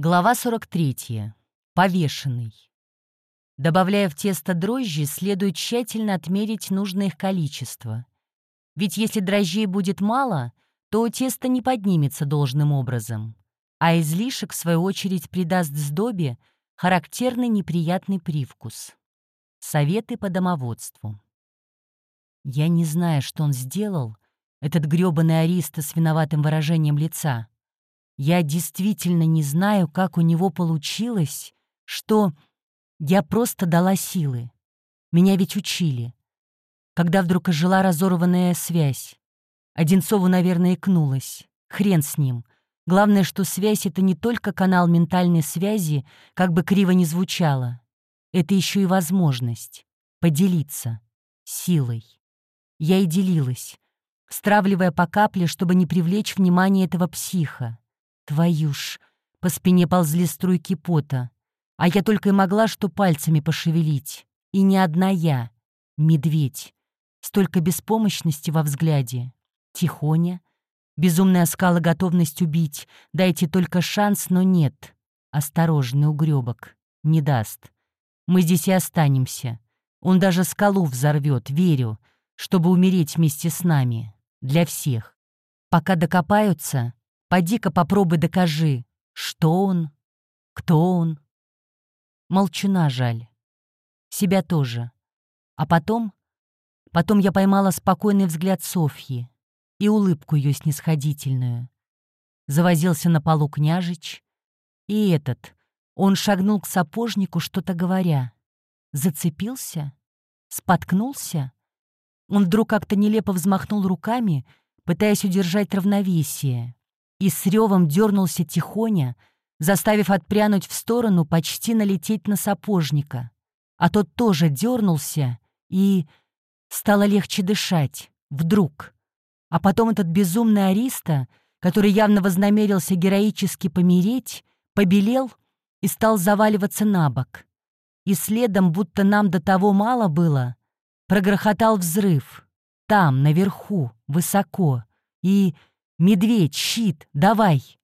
Глава 43. Повешенный. Добавляя в тесто дрожжи, следует тщательно отмерить нужное их количество. Ведь если дрожжей будет мало, то тесто не поднимется должным образом, а излишек, в свою очередь, придаст сдобе характерный неприятный привкус. Советы по домоводству. Я не знаю, что он сделал, этот грёбаный ариста с виноватым выражением лица. Я действительно не знаю, как у него получилось, что я просто дала силы. Меня ведь учили. Когда вдруг ожила разорванная связь. Одинцову, наверное, икнулась. Хрен с ним. Главное, что связь — это не только канал ментальной связи, как бы криво ни звучало. Это еще и возможность поделиться силой. Я и делилась, стравливая по капле, чтобы не привлечь внимание этого психа. Твою ж, по спине ползли струйки пота, а я только и могла что пальцами пошевелить. И не одна я, медведь. Столько беспомощности во взгляде. Тихоня. Безумная скала готовность убить. Дайте только шанс, но нет. Осторожный угребок. Не даст. Мы здесь и останемся. Он даже скалу взорвет, верю, чтобы умереть вместе с нами. Для всех. Пока докопаются, Поди-ка попробуй докажи, что он, кто он. Молчуна жаль. Себя тоже. А потом... Потом я поймала спокойный взгляд Софьи и улыбку ее снисходительную. Завозился на полу княжич. И этот, он шагнул к сапожнику, что-то говоря. Зацепился? Споткнулся? Он вдруг как-то нелепо взмахнул руками, пытаясь удержать равновесие и с ревом дернулся тихоня, заставив отпрянуть в сторону, почти налететь на сапожника. А тот тоже дернулся, и стало легче дышать. Вдруг. А потом этот безумный Ариста, который явно вознамерился героически помереть, побелел и стал заваливаться на бок. И следом, будто нам до того мало было, прогрохотал взрыв. Там, наверху, высоко. И «Медведь, щит, давай!»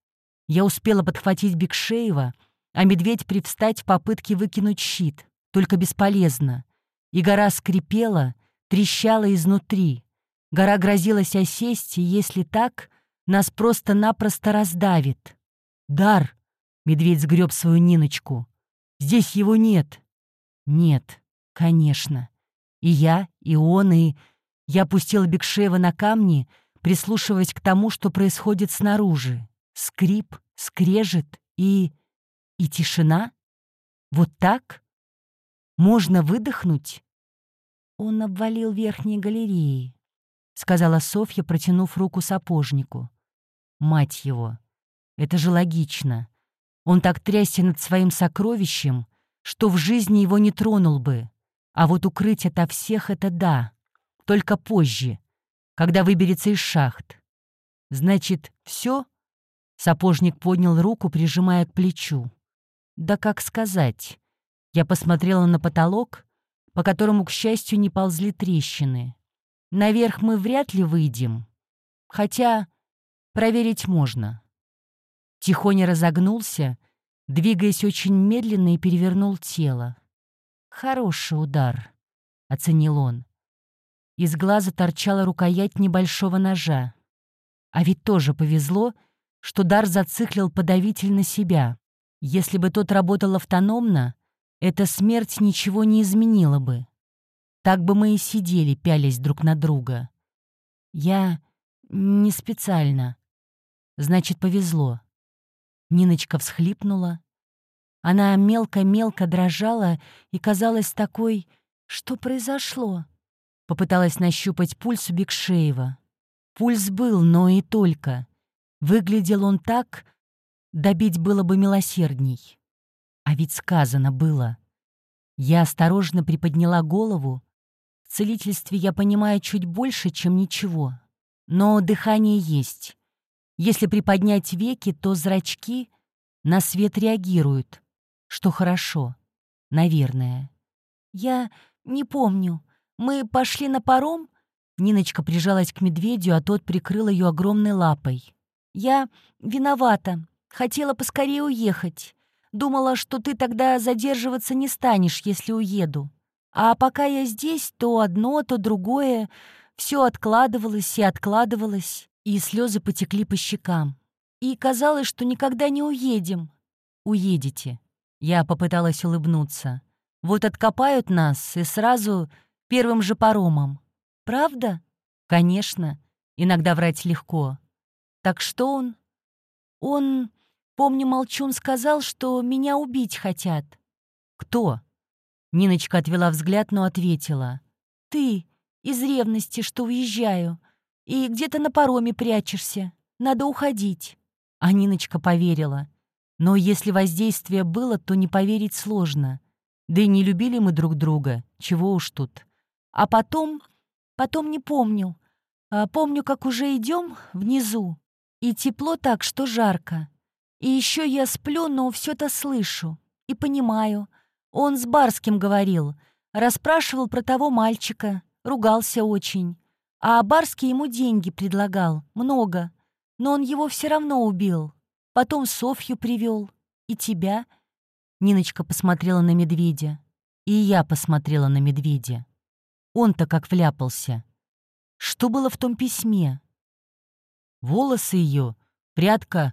Я успела подхватить Бекшеева, а медведь привстать в попытке выкинуть щит, только бесполезно. И гора скрипела, трещала изнутри. Гора грозилась осесть, и если так, нас просто-напросто раздавит. «Дар!» — медведь сгреб свою Ниночку. «Здесь его нет!» «Нет, конечно. И я, и он, и...» Я опустила Бекшеева на камни — прислушиваясь к тому, что происходит снаружи. Скрип, скрежет и... и тишина? Вот так? Можно выдохнуть? Он обвалил верхние галереи, — сказала Софья, протянув руку сапожнику. Мать его! Это же логично. Он так трясся над своим сокровищем, что в жизни его не тронул бы. А вот укрыть ото всех — это да. Только позже, когда выберется из шахт. Значит, все? Сапожник поднял руку, прижимая к плечу. Да как сказать? Я посмотрела на потолок, по которому, к счастью, не ползли трещины. Наверх мы вряд ли выйдем. Хотя проверить можно. Тихоня разогнулся, двигаясь очень медленно и перевернул тело. «Хороший удар», — оценил он. Из глаза торчала рукоять небольшого ножа. А ведь тоже повезло, что дар зациклил подавитель на себя. Если бы тот работал автономно, эта смерть ничего не изменила бы. Так бы мы и сидели, пялись друг на друга. Я не специально. Значит, повезло. Ниночка всхлипнула. Она мелко-мелко дрожала и казалась такой... Что произошло? Попыталась нащупать пульс у Бекшеева. Пульс был, но и только. Выглядел он так, добить было бы милосердней. А ведь сказано было. Я осторожно приподняла голову. В целительстве я понимаю чуть больше, чем ничего. Но дыхание есть. Если приподнять веки, то зрачки на свет реагируют, что хорошо, наверное. Я не помню, мы пошли на паром?» Ниночка прижалась к медведю, а тот прикрыл ее огромной лапой. «Я виновата. Хотела поскорее уехать. Думала, что ты тогда задерживаться не станешь, если уеду. А пока я здесь, то одно, то другое. Все откладывалось и откладывалось, и слезы потекли по щекам. И казалось, что никогда не уедем. Уедете. Я попыталась улыбнуться. Вот откопают нас, и сразу первым же паромом. Правда? Конечно. Иногда врать легко. Так что он? Он, помню, Молчун сказал, что меня убить хотят. Кто? Ниночка отвела взгляд, но ответила. Ты, из ревности, что уезжаю. И где-то на пароме прячешься. Надо уходить. А Ниночка поверила. Но если воздействие было, то не поверить сложно. Да и не любили мы друг друга, чего уж тут. А потом... Потом не помню. А помню, как уже идем внизу. И тепло так, что жарко. И еще я сплю, но все-то слышу. И понимаю. Он с Барским говорил. Расспрашивал про того мальчика. Ругался очень. А Барский ему деньги предлагал. Много. Но он его все равно убил. Потом Софью привел. И тебя. Ниночка посмотрела на медведя. И я посмотрела на медведя. Он-то как вляпался. Что было в том письме? Волосы ее, прядка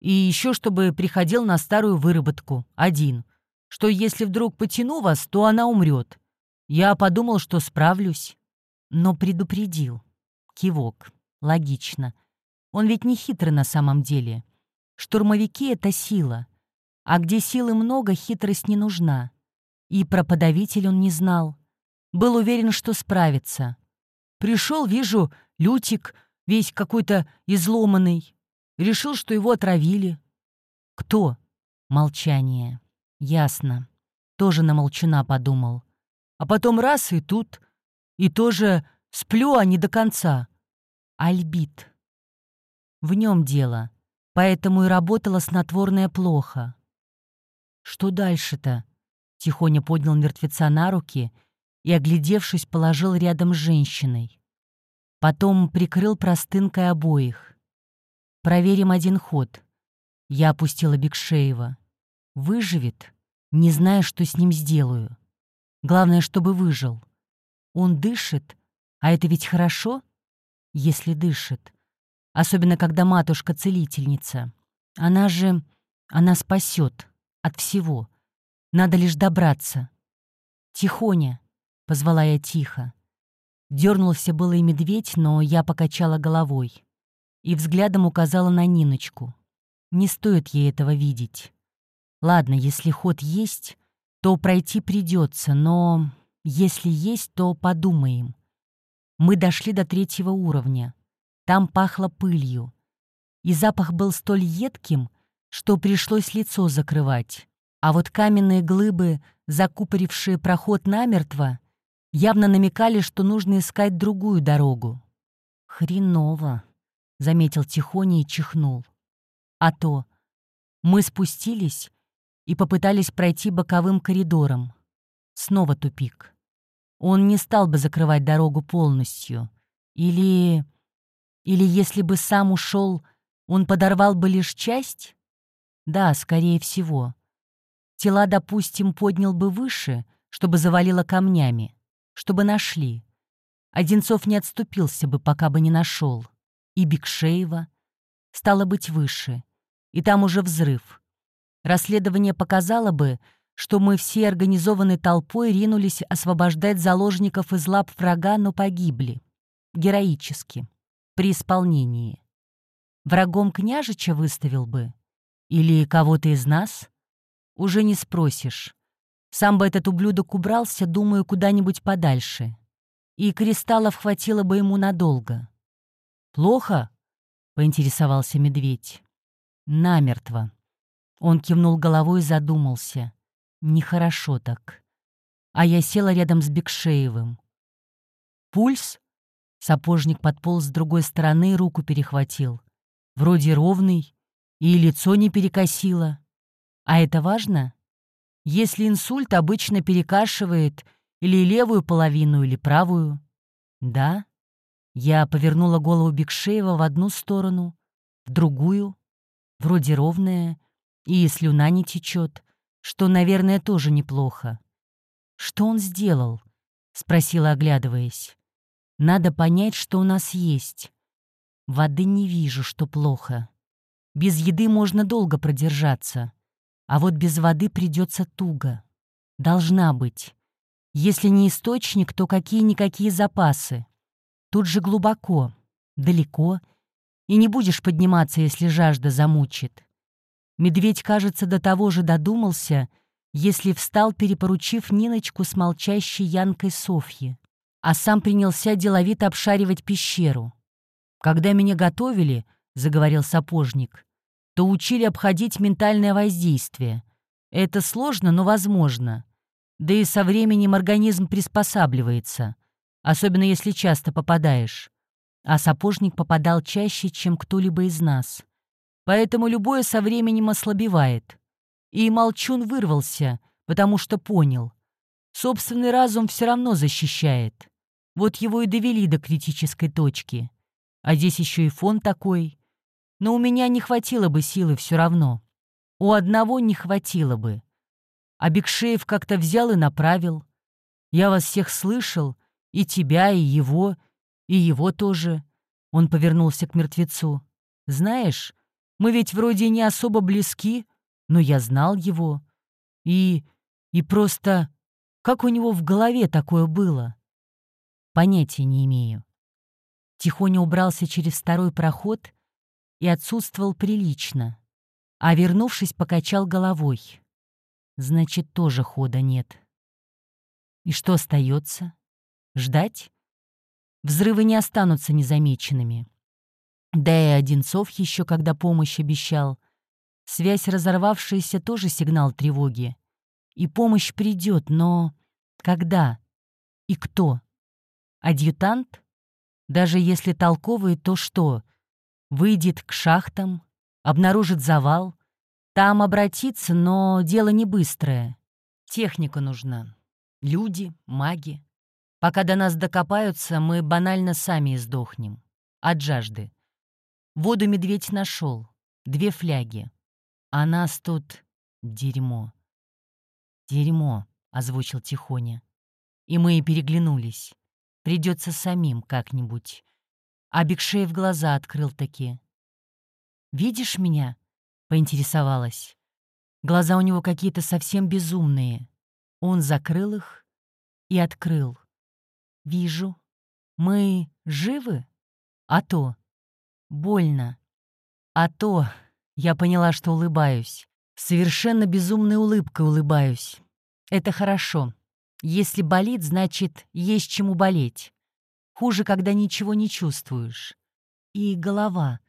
и еще чтобы приходил на старую выработку, один, что если вдруг потяну вас, то она умрет. Я подумал, что справлюсь, но предупредил. Кивок. Логично. Он ведь не хитрый на самом деле. Штурмовики — это сила. А где силы много, хитрость не нужна. И про подавитель он не знал. Был уверен, что справится. Пришел, вижу, Лютик, весь какой-то изломанный. Решил, что его отравили. Кто? Молчание. Ясно. Тоже на молчана подумал. А потом раз и тут. И тоже сплю, а не до конца. Альбит. В нем дело. Поэтому и работала снотворная плохо. Что дальше-то? Тихоня поднял мертвеца на руки и, оглядевшись, положил рядом с женщиной. Потом прикрыл простынкой обоих. «Проверим один ход». Я опустила Бекшеева. «Выживет, не зная, что с ним сделаю. Главное, чтобы выжил. Он дышит, а это ведь хорошо, если дышит. Особенно, когда матушка целительница. Она же... Она спасет от всего. Надо лишь добраться. Тихоня, — позвала я тихо. Дернулся было и медведь, но я покачала головой и взглядом указала на Ниночку. Не стоит ей этого видеть. Ладно, если ход есть, то пройти придется, но если есть, то подумаем. Мы дошли до третьего уровня. Там пахло пылью. И запах был столь едким, что пришлось лицо закрывать. А вот каменные глыбы, закупорившие проход намертво, явно намекали, что нужно искать другую дорогу. «Хреново», — заметил Тихоня и чихнул. «А то мы спустились и попытались пройти боковым коридором. Снова тупик. Он не стал бы закрывать дорогу полностью. Или... Или если бы сам ушел, он подорвал бы лишь часть? Да, скорее всего. Тела, допустим, поднял бы выше, чтобы завалило камнями чтобы нашли. Одинцов не отступился бы, пока бы не нашел. И Бекшеева. Стало быть, выше. И там уже взрыв. Расследование показало бы, что мы все организованной толпой ринулись освобождать заложников из лап врага, но погибли. Героически. При исполнении. Врагом княжича выставил бы? Или кого-то из нас? Уже не спросишь. Сам бы этот ублюдок убрался, думаю, куда-нибудь подальше. И кристаллов хватило бы ему надолго. «Плохо?» — поинтересовался медведь. «Намертво». Он кивнул головой и задумался. «Нехорошо так». А я села рядом с Бекшеевым. «Пульс?» Сапожник подполз с другой стороны и руку перехватил. Вроде ровный, и лицо не перекосило. А это важно? Если инсульт обычно перекашивает или левую половину, или правую. Да. Я повернула голову Бекшеева в одну сторону, в другую, Вроде ровная, и слюна не течет, что, наверное, тоже неплохо. «Что он сделал?» — спросила, оглядываясь. «Надо понять, что у нас есть. Воды не вижу, что плохо. Без еды можно долго продержаться, а вот без воды придется туго. Должна быть. Если не источник, то какие-никакие запасы. Тут же глубоко, далеко, и не будешь подниматься, если жажда замучит. Медведь, кажется, до того же додумался, если встал, перепоручив Ниночку с молчащей Янкой Софьи, а сам принялся деловито обшаривать пещеру. «Когда меня готовили, — заговорил сапожник, — то учили обходить ментальное воздействие. Это сложно, но возможно. Да и со временем организм приспосабливается, особенно если часто попадаешь. А сапожник попадал чаще, чем кто-либо из нас. Поэтому любое со временем ослабевает. И Молчун вырвался, потому что понял. Собственный разум все равно защищает. Вот его и довели до критической точки. А здесь еще и фон такой. Но у меня не хватило бы силы все равно. У одного не хватило бы. А Бекшеев как-то взял и направил. Я вас всех слышал, и тебя, и его, и его тоже. Он повернулся к мертвецу. Знаешь, мы ведь вроде не особо близки, но я знал его. И... и просто... Как у него в голове такое было? Понятия не имею. Тихоня убрался через второй проход и отсутствовал прилично, а, вернувшись, покачал головой. Значит, тоже хода нет. И что остается? Ждать? Взрывы не останутся незамеченными. Да и Одинцов еще когда помощь обещал. Связь разорвавшаяся тоже сигнал тревоги. И помощь придет, но когда? И кто? Адъютант? Даже если толковый, то что? Выйдет к шахтам, обнаружит завал, там обратиться, но дело не быстрое. Техника нужна. Люди, маги. Пока до нас докопаются, мы банально сами издохнем. От жажды. Воду медведь нашел. Две фляги. А нас тут дерьмо. Дерьмо, озвучил Тихоня. И мы и переглянулись. Придется самим как-нибудь. А Бекшеев глаза открыл таки. «Видишь меня?» — поинтересовалась. Глаза у него какие-то совсем безумные. Он закрыл их и открыл. «Вижу. Мы живы? А то. Больно. А то я поняла, что улыбаюсь. Совершенно безумной улыбкой улыбаюсь. Это хорошо. Если болит, значит, есть чему болеть. Хуже, когда ничего не чувствуешь. И голова.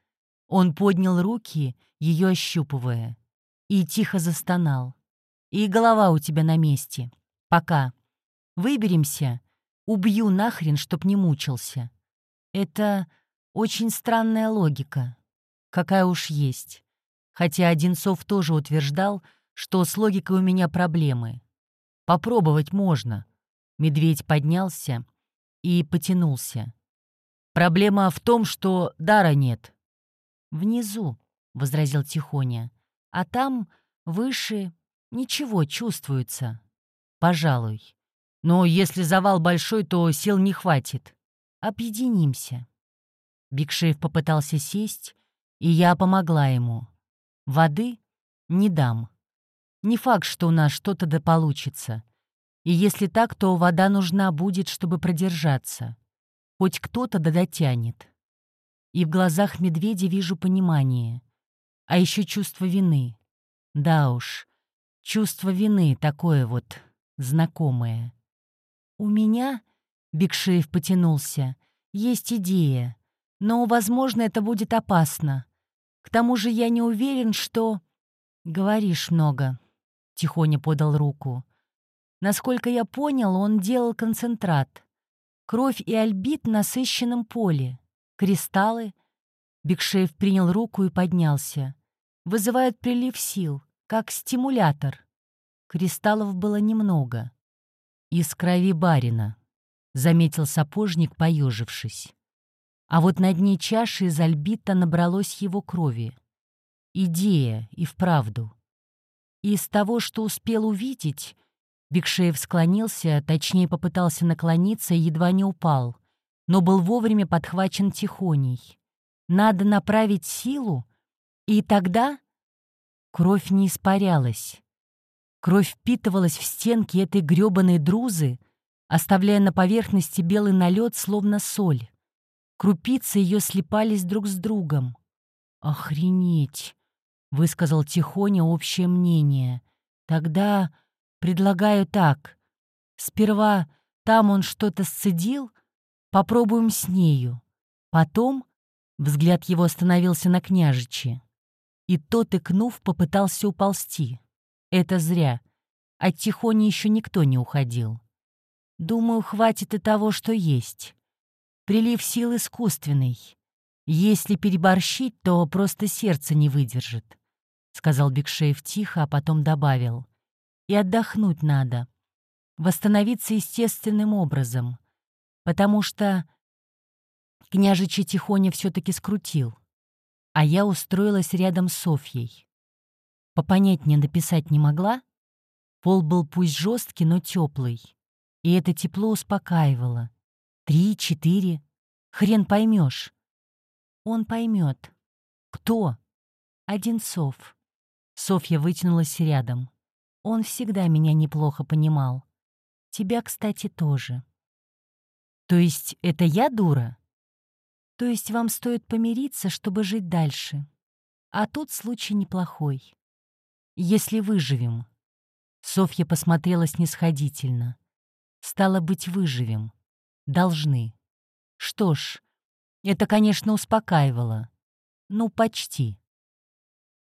Он поднял руки, ее ощупывая. И тихо застонал. И голова у тебя на месте. Пока. Выберемся. Убью нахрен, чтоб не мучился. Это очень странная логика. Какая уж есть. Хотя Одинцов тоже утверждал, что с логикой у меня проблемы. Попробовать можно. Медведь поднялся и потянулся. Проблема в том, что дара нет. Внизу, — возразил Тихоня, — а там, выше, ничего чувствуется. Пожалуй. Но если завал большой, то сил не хватит. Объединимся. Бикшеев попытался сесть, и я помогла ему. Воды не дам. Не факт, что у нас что-то да получится. И если так, то вода нужна будет, чтобы продержаться. Хоть кто-то да дотянет. И в глазах медведя вижу понимание. А еще чувство вины. Да уж, чувство вины такое вот знакомое. «У меня...» — Бекшеев потянулся. «Есть идея но, возможно, это будет опасно. К тому же я не уверен, что... Говоришь много. Тихоня подал руку. Насколько я понял, он делал концентрат. Кровь и альбит в насыщенном поле. Кристаллы. Бекшеев принял руку и поднялся. Вызывают прилив сил, как стимулятор. Кристаллов было немного. «Из крови барина», — заметил сапожник, поежившись а вот на дне чаши из альбита набралось его крови. Идея и вправду. Из того, что успел увидеть, Бекшеев склонился, точнее попытался наклониться и едва не упал, но был вовремя подхвачен тихоней. Надо направить силу, и тогда кровь не испарялась. Кровь впитывалась в стенки этой грёбаной друзы, оставляя на поверхности белый налет, словно соль. Крупицы ее слипались друг с другом. «Охренеть!» — высказал Тихоня общее мнение. «Тогда предлагаю так. Сперва там он что-то сцедил, попробуем с нею. Потом...» — взгляд его остановился на княжиче. И тот, икнув, попытался уползти. Это зря. От Тихони еще никто не уходил. Думаю, хватит и того, что есть. Прилив сил искусственный. Если переборщить, то просто сердце не выдержит, — сказал Бекшеев тихо, а потом добавил. И отдохнуть надо. Восстановиться естественным образом. Потому что княжича Тихоня все-таки скрутил. А я устроилась рядом с Софьей. Попонятнее написать не могла. Пол был пусть жесткий, но теплый. И это тепло успокаивало. Три, четыре. Хрен поймешь. Он поймет. Кто? Одинцов. Софья вытянулась рядом. Он всегда меня неплохо понимал. Тебя, кстати, тоже. То есть это я дура? То есть вам стоит помириться, чтобы жить дальше. А тут случай неплохой если выживем». Софья посмотрела снисходительно. «Стало быть, выживем. Должны. Что ж, это, конечно, успокаивало. Ну, почти.